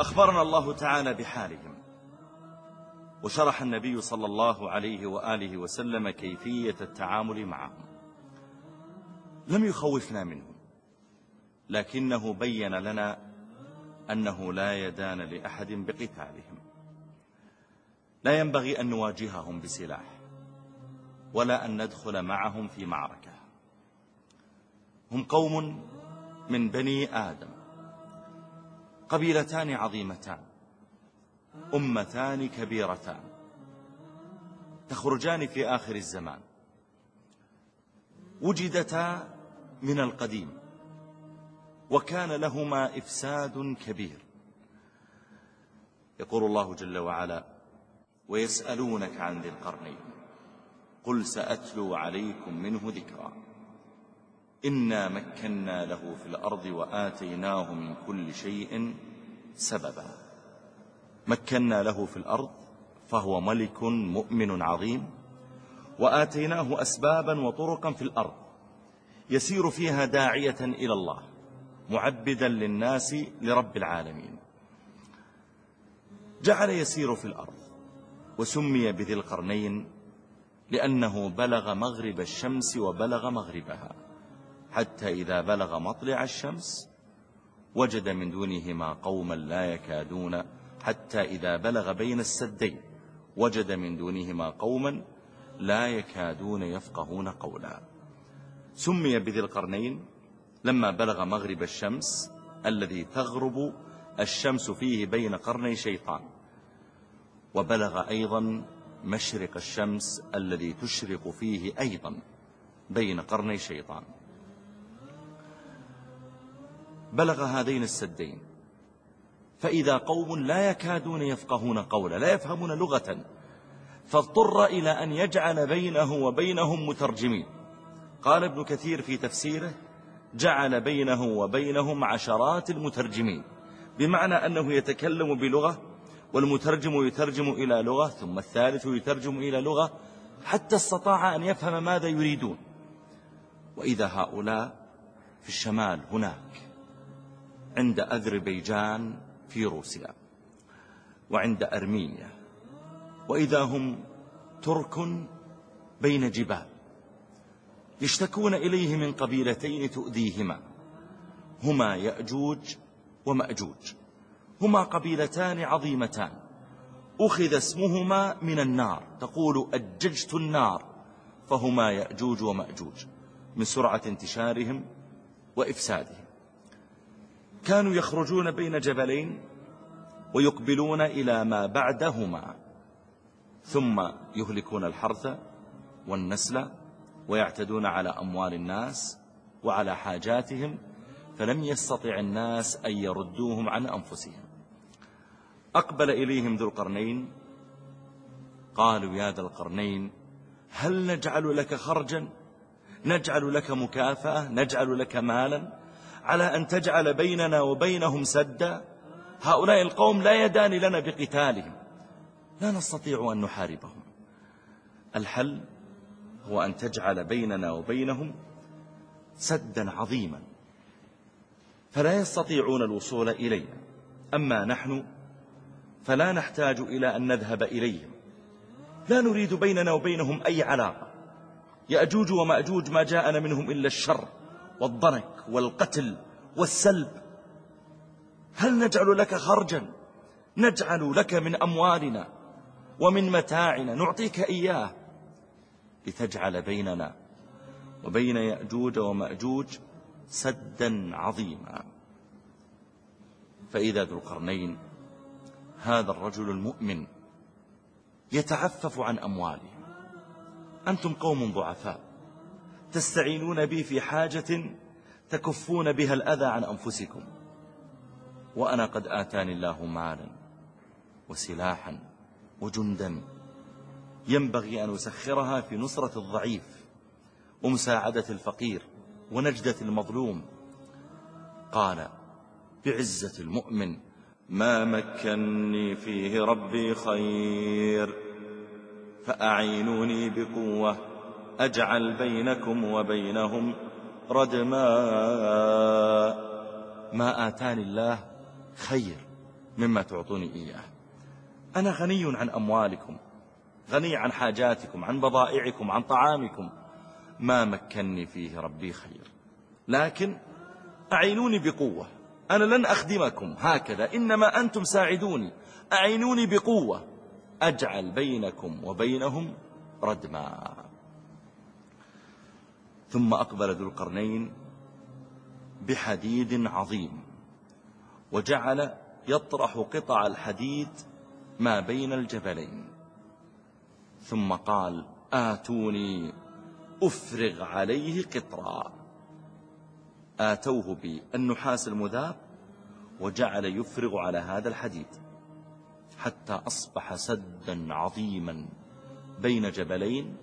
أخبرنا الله تعالى بحالهم. وشرح النبي صلى الله عليه وآله وسلم كيفية التعامل معهم. لم يخوفنا منهم لكنه بين لنا أنه لا يدان لأحد بقتالهم. لا ينبغي أن نواجههم بسلاح ولا أن ندخل معهم في معركة. هم قوم من بني آدم. قبيلتان عظيمتان. أمتان كبيرتان. تخرجان في آخر الزمان. وجدتا من القديم. وكان لهما إفساد كبير. يقول الله جل وعلا ويسألونك عن ذي القرنين. قل سأتلو عليكم منه ذكرًا. إنا مكنا له في الأرض وآتيناه من كل شيء سببا. مكنا له في الأرض فهو ملك مؤمن عظيم. وآتيناه أسبابا وطرقا في الأرض يسير فيها داعية إلى الله معبدا للناس لرب العالمين. جعل يسير في الأرض وسمي بذي القرنين لأنه بلغ مغرب الشمس وبلغ مغربها. حتى إذا بلغ مطلع الشمس وجد من دونهما قوما لا يكادون حتى إذا بلغ بين السدين وجد من دونهما قوما لا يكادون يفقهون قولا. سمي بذي القرنين لما بلغ مغرب الشمس الذي تغرب الشمس فيه بين قرني شيطان. وبلغ أيضا مشرق الشمس الذي تشرق فيه أيضا بين قرني شيطان. بلغ هذين السدين. فإذا قوم لا يكادون يفقهون قولا لا يفهمون لغة فاضطر إلى أن يجعل بينه وبينهم مترجمين. قال ابن كثير في تفسيره جعل بينه وبينهم عشرات المترجمين. بمعنى أنه يتكلم بلغة والمترجم يترجم إلى لغة ثم الثالث يترجم إلى لغة حتى استطاع أن يفهم ماذا يريدون. وإذا هؤلاء في الشمال هناك عند أذربيجان في روسيا وعند أرمينيا وإذا هم ترك بين جبال يشتكون إليه من قبيلتين تؤذيهما هما يأجوج ومأجوج هما قبيلتان عظيمتان أخذ اسمهما من النار تقول أججت النار فهما يأجوج ومأجوج من سرعة انتشارهم وإفسادهم. كانوا يخرجون بين جبلين ويقبلون إلى ما بعدهما ثم يهلكون الحرث والنسل ويعتدون على أموال الناس وعلى حاجاتهم فلم يستطع الناس أن يردوهم عن أنفسهم. أقبل إليهم ذو القرنين قالوا يا ذا القرنين هل نجعل لك خرجا؟ نجعل لك مكافأة؟ نجعل لك مالا؟ على أن تجعل بيننا وبينهم سدا. هؤلاء القوم لا يدان لنا بقتالهم. لا نستطيع أن نحاربهم. الحل هو أن تجعل بيننا وبينهم سدا عظيما. فلا يستطيعون الوصول إلينا. أما نحن فلا نحتاج إلى أن نذهب إليهم. لا نريد بيننا وبينهم أي علاقة. يأجوج ومأجوج ما جاءنا منهم إلا الشر. والضنك والقتل والسلب. هل نجعل لك خرجا؟ نجعل لك من أموالنا ومن متاعنا. نعطيك إياه لتجعل بيننا وبين يأجوج ومأجوج سدا عظيما. فإذا ذو القرنين هذا الرجل المؤمن يتعفف عن أمواله. أنتم قوم ضعفاء. تستعينون بي في حاجة تكفون بها الأذى عن أنفسكم. وأنا قد آتاني الله مالا وسلاحا وجندا. ينبغي أن أسخرها في نصرة الضعيف ومساعدة الفقير ونجدة المظلوم. قال بعزة المؤمن ما مكني فيه ربي خير فأعينوني بقوة أجعل بينكم وبينهم ردما ما آتاني الله خير مما تعطوني إياه. أنا غني عن أموالكم غني عن حاجاتكم عن بضائعكم عن طعامكم. ما مكني فيه ربي خير. لكن أعينوني بقوة. أنا لن أخدمكم هكذا إنما أنتم ساعدوني. أعينوني بقوة. أجعل بينكم وبينهم ردما ثم أقبل ذو القرنين بحديد عظيم وجعل يطرح قطع الحديد ما بين الجبلين. ثم قال آتوني أفرغ عليه قطرا. آتوه بالنحاس المذاب وجعل يفرغ على هذا الحديد حتى أصبح سدا عظيما بين جبلين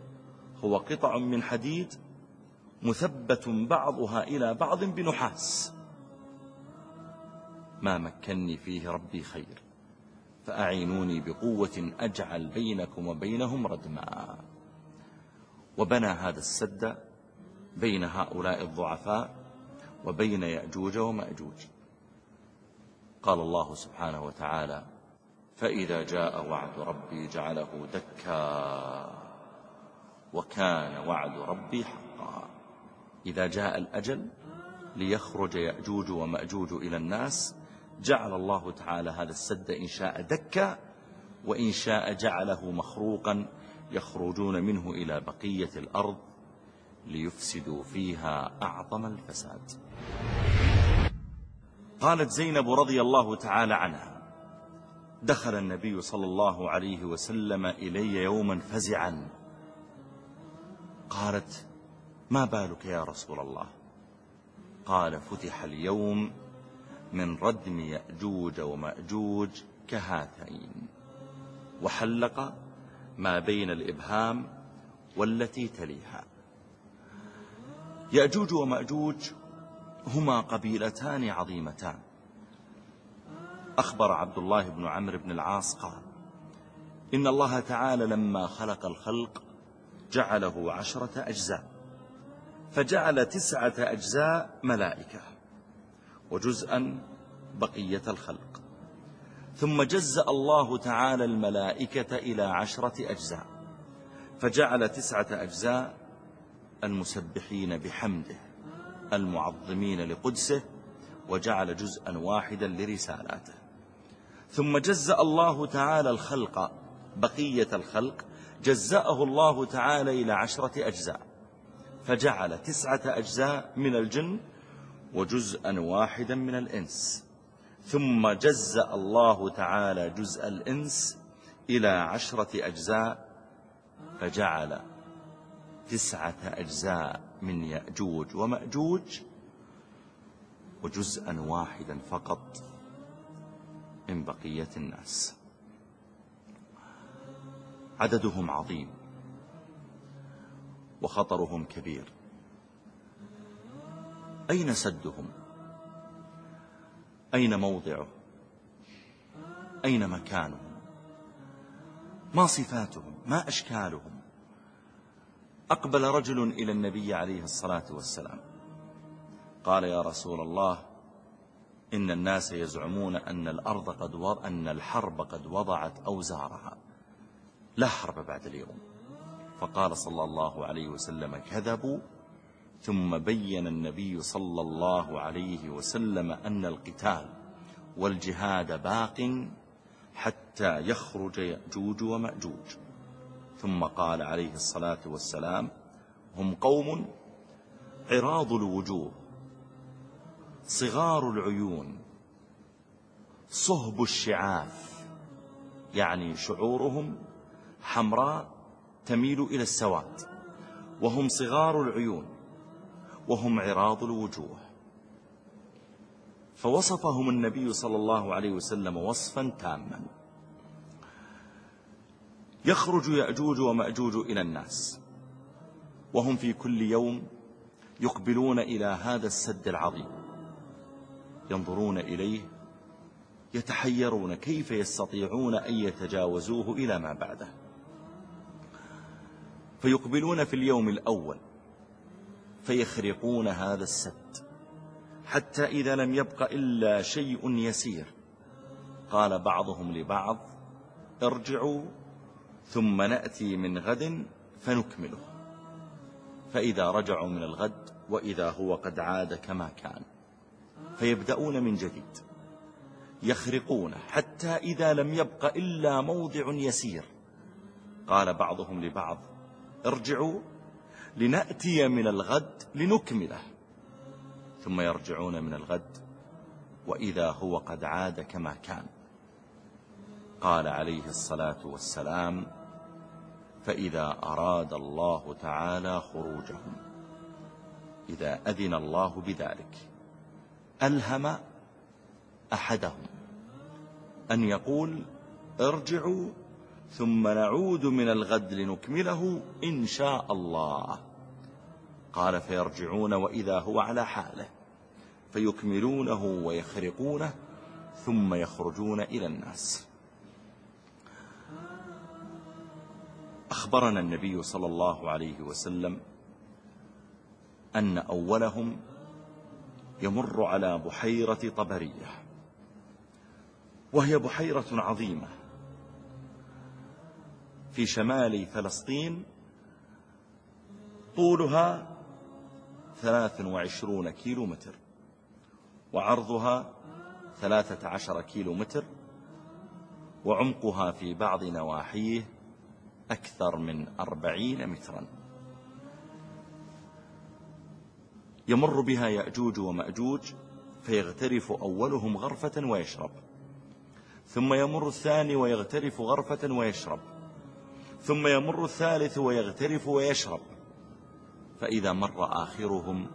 هو قطع من حديد مثبت بعضها إلى بعض بنحاس. ما مكني فيه ربي خير فأعينوني بقوة أجعل بينكم وبينهم ردما. وبنى هذا السد بين هؤلاء الضعفاء وبين يأجوج ومأجوج. قال الله سبحانه وتعالى فإذا جاء وعد ربي جعله دكا وكان وعد ربي حقا. إذا جاء الأجل ليخرج يأجوج ومأجوج إلى الناس جعل الله تعالى هذا السد إن شاء دكا وإن شاء جعله مخروقا يخرجون منه إلى بقية الأرض ليفسدوا فيها أعظم الفساد. قالت زينب رضي الله تعالى عنها دخل النبي صلى الله عليه وسلم إلي يوما فزعا. قالت ما بالك يا رسول الله؟ قال فتح اليوم من ردم يأجوج ومأجوج كهاتين وحلق ما بين الإبهام والتي تليها. يأجوج ومأجوج هما قبيلتان عظيمتان. أخبر عبد الله بن عمرو بن العاص قال إن الله تعالى لما خلق الخلق جعله عشرة أجزاء. فجعل تسعة أجزاء ملائكة وجزءا بقية الخلق. ثم جزأ الله تعالى الملائكة إلى عشرة أجزاء فجعل تسعة أجزاء المسبحين بحمده المعظمين لقدسه وجعل جزءا واحدا لرسالاته. ثم جزأ الله تعالى الخلق بقية الخلق جزأه الله تعالى إلى عشرة أجزاء. فجعل تسعة أجزاء من الجن وجزءا واحدا من الإنس. ثم جزأ الله تعالى جزء الإنس إلى عشرة أجزاء فجعل تسعة أجزاء من يأجوج ومأجوج وجزءا واحدا فقط من بقية الناس. عددهم عظيم. وخطرهم كبير. أين سدهم؟ أين موضعه؟ أين مكانهم؟ ما صفاتهم؟ ما أشكالهم؟ أقبل رجل إلى النبي عليه الصلاة والسلام. قال يا رسول الله إن الناس يزعمون أن الأرض قد وضع أن الحرب قد وضعت أوزارها. لا حرب بعد اليوم. فقال صلى الله عليه وسلم كذبوا ثم بين النبي صلى الله عليه وسلم أن القتال والجهاد باق حتى يخرج يأجوج ومأجوج. ثم قال عليه الصلاة والسلام هم قوم عراض الوجوه صغار العيون صهب الشعاف يعني شعورهم حمراء تميل إلى السواد وهم صغار العيون وهم عراض الوجوه. فوصفهم النبي صلى الله عليه وسلم وصفا تاما. يخرج يأجوج ومأجوج إلى الناس وهم في كل يوم يقبلون إلى هذا السد العظيم. ينظرون إليه يتحيرون كيف يستطيعون أن يتجاوزوه إلى ما بعده. فيقبلون في اليوم الأول فيخرقون هذا السد حتى إذا لم يبق إلا شيء يسير. قال بعضهم لبعض ارجعوا ثم نأتي من غد فنكمله. فإذا رجعوا من الغد وإذا هو قد عاد كما كان. فيبدأون من جديد يخرقون حتى إذا لم يبق إلا موضع يسير. قال بعضهم لبعض ارجعوا لنأتي من الغد لنكمله. ثم يرجعون من الغد وإذا هو قد عاد كما كان. قال عليه الصلاة والسلام فإذا أراد الله تعالى خروجهم إذا أذن الله بذلك ألهم أحدهم أن يقول ارجعوا ثم نعود من الغد لنكمله إن شاء الله. قال فيرجعون وإذا هو على حاله. فيكملونه ويخرقونه ثم يخرجون إلى الناس. أخبرنا النبي صلى الله عليه وسلم أن أولهم يمر على بحيرة طبرية. وهي بحيرة عظيمة. في شمال فلسطين طولها 23 كيلو متر وعرضها 13 كيلو متر وعمقها في بعض نواحيه أكثر من 40 مترا. يمر بها يأجوج ومأجوج فيغترف أولهم غرفة ويشرب ثم يمر الثاني ويغترف غرفة ويشرب. ثم يمر الثالث ويغترف ويشرب. فإذا مر آخرهم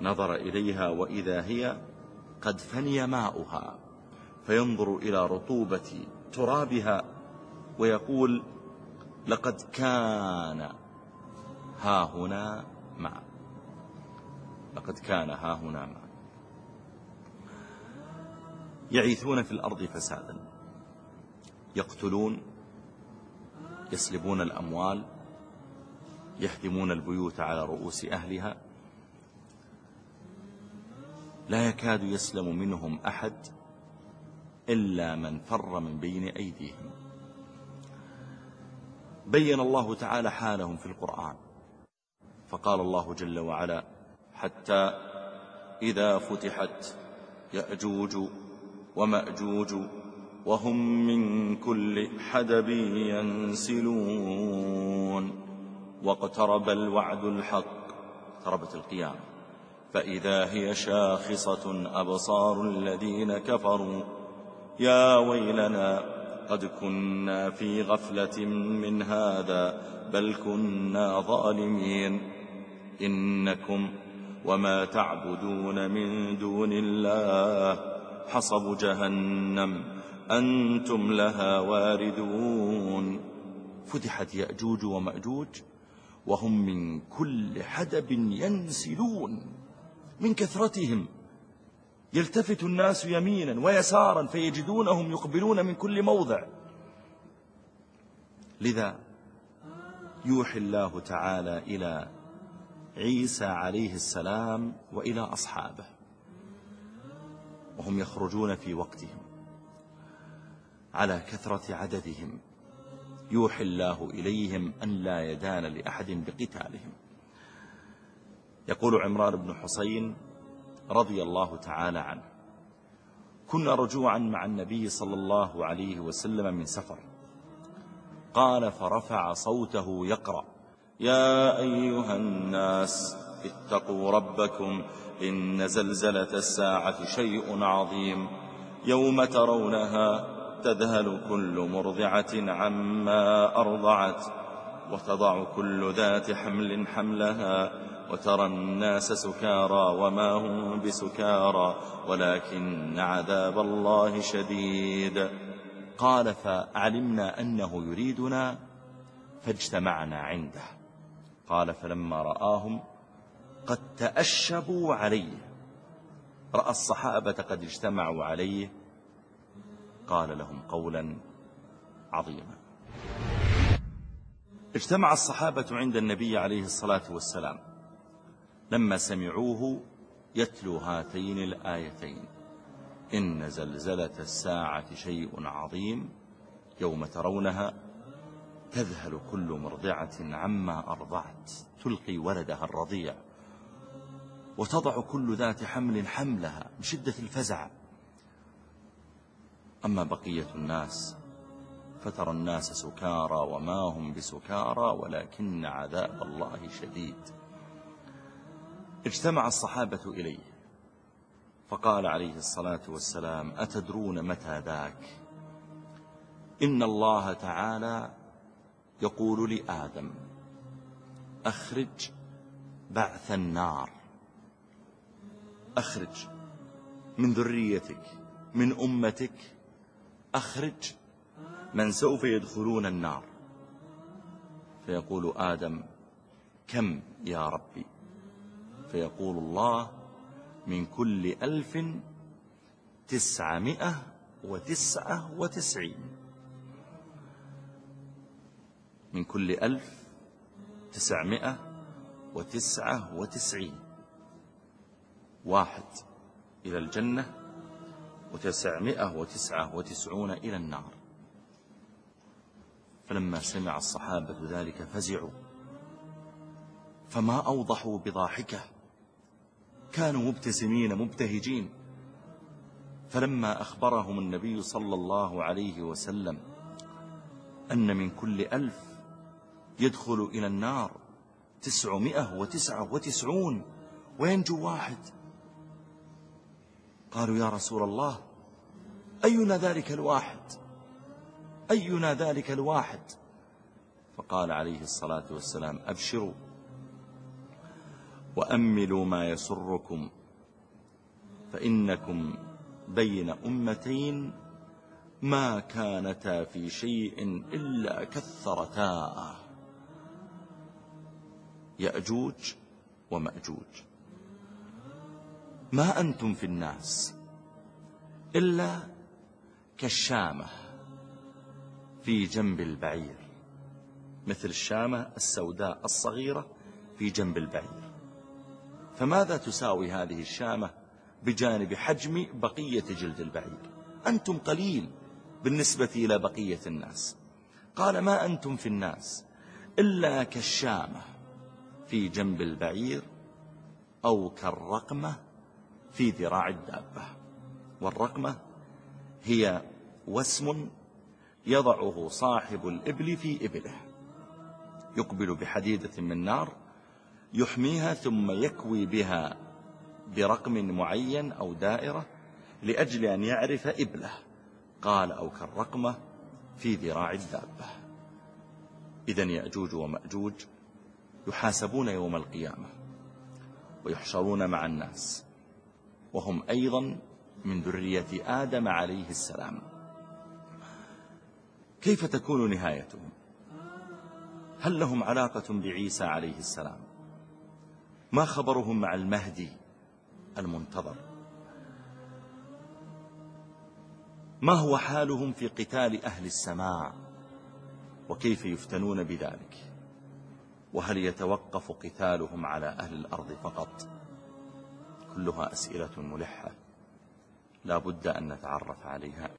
نظر إليها وإذا هي قد فني ماؤها. فينظر إلى رطوبة ترابها ويقول لقد كان ها هنا ماء. لقد كان ها هنا ماء. يعيثون في الأرض فسادا. يقتلون يسلبون الأموال يهدمون البيوت على رؤوس أهلها. لا يكاد يسلم منهم أحد إلا من فر من بين أيديهم. بين الله تعالى حالهم في القرآن. فقال الله جل وعلا حتى إذا فتحت يأجوج ومأجوج وهم من كل حدب ينسلون. واقترب الوعد الحق اقتربت القيامة. فإذا هي شاخصة أبصار الذين كفروا. يا ويلنا قد كنا في غفلة من هذا بل كنا ظالمين. إنكم وما تعبدون من دون الله حصب جهنم. أنتم لها واردون. فتحت يأجوج ومأجوج وهم من كل حدب ينسلون. من كثرتهم يلتفت الناس يمينا ويسارا فيجدونهم يقبلون من كل موضع. لذا يوحي الله تعالى إلى عيسى عليه السلام وإلى أصحابه وهم يخرجون في وقتهم. على كثرة عددهم. يوحي الله إليهم أن لا يدان لأحد بقتالهم. يقول عمران بن حسين رضي الله تعالى عنه كنا رجوعا مع النبي صلى الله عليه وسلم من سفر. قال فرفع صوته يقرأ يا أيها الناس اتقوا ربكم إن زلزلة الساعة شيء عظيم. يوم ترونها تذهل كل مرضعة عما أرضعت وتضع كل ذات حمل حملها وترى الناس سكارى وما هم بسكارى ولكن عذاب الله شديد. قال فعلمنا أنه يريدنا فاجتمعنا عنده. قال فلما رآهم قد تأشبوا عليه. رأى الصحابة قد اجتمعوا عليه قال لهم قولا عظيما. اجتمع الصحابة عند النبي عليه الصلاة والسلام. لما سمعوه يتلو هاتين الآيتين. إن زلزلة الساعة شيء عظيم يوم ترونها تذهل كل مرضعة عما أرضعت. تلقي ولدها الرضيع. وتضع كل ذات حمل حملها من شدة الفزع. أما بقية الناس فترى الناس سكارى وما هم بسكارى ولكن عذاب الله شديد. اجتمع الصحابة إليه فقال عليه الصلاة والسلام أتدرون متى ذاك؟ إن الله تعالى يقول لآدم أخرج بعث النار. أخرج من ذريتك من أمتك أخرج من سوف يدخلون النار. فيقول آدم كم يا ربي؟ فيقول الله من كل ألف تسعمائة وتسعة وتسعين. من كل ألف تسعمائة وتسعة وتسعين. واحد إلى الجنة وتسعمائة وتسعة وتسعون إلى النار. فلما سمع الصحابة ذلك فزعوا. فما أوضحوا بضاحكة. كانوا مبتسمين مبتهجين. فلما أخبرهم النبي صلى الله عليه وسلم أن من كل ألف يدخل إلى النار تسعمائة وتسعة وتسعون وينجو واحد. قالوا يا رسول الله أينا ذلك الواحد؟ أينا ذلك الواحد؟ فقال عليه الصلاة والسلام أبشروا وأملوا ما يسركم فإنكم بين أمتين ما كانتا في شيء إلا كثرتا. يأجوج ومأجوج. ما أنتم في الناس إلا كالشامة في جنب البعير مثل الشامة السوداء الصغيرة في جنب البعير. فماذا تساوي هذه الشامة بجانب حجم بقية جلد البعير؟ أنتم قليل بالنسبة إلى بقية الناس. قال ما أنتم في الناس إلا كالشامة في جنب البعير أو كالرقمة في ذراع الدابة. والرقمة هي وسم يضعه صاحب الإبل في إبله. يقبل بحديدة من نار يحميها ثم يكوي بها برقم معين أو دائرة لأجل أن يعرف إبله. قال أو كالرقمة في ذراع الدابة. إذن يأجوج ومأجوج يحاسبون يوم القيامة ويحشرون مع الناس. وهم أيضا من ذرية آدم عليه السلام. كيف تكون نهايتهم؟ هل لهم علاقة بعيسى عليه السلام؟ ما خبرهم مع المهدي المنتظر؟ ما هو حالهم في قتال أهل السماع وكيف يفتنون بذلك؟ وهل يتوقف قتالهم على أهل الأرض فقط؟ كلها أسئلة ملحة. لا بد أن نتعرف عليها.